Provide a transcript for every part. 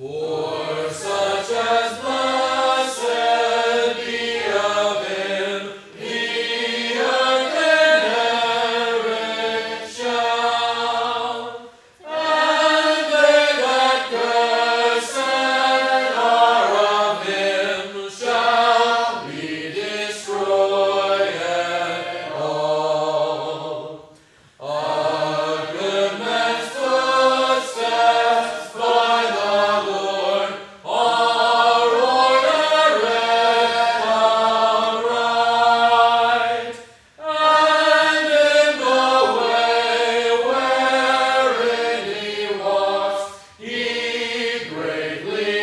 por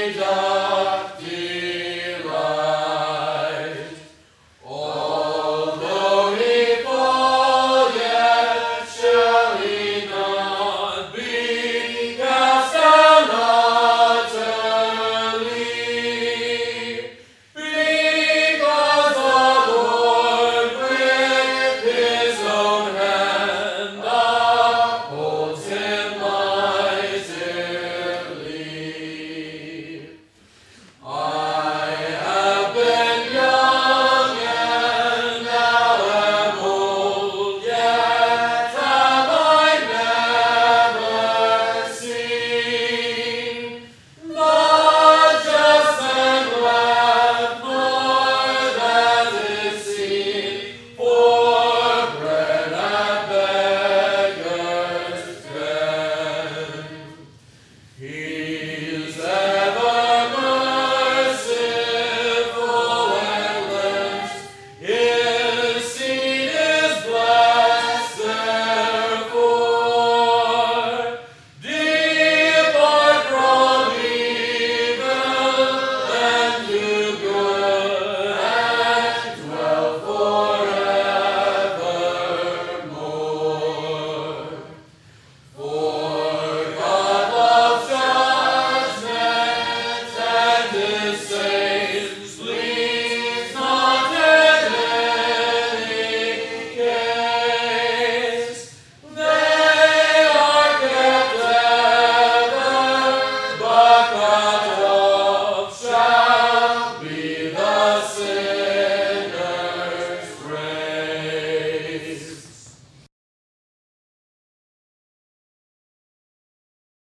Deja.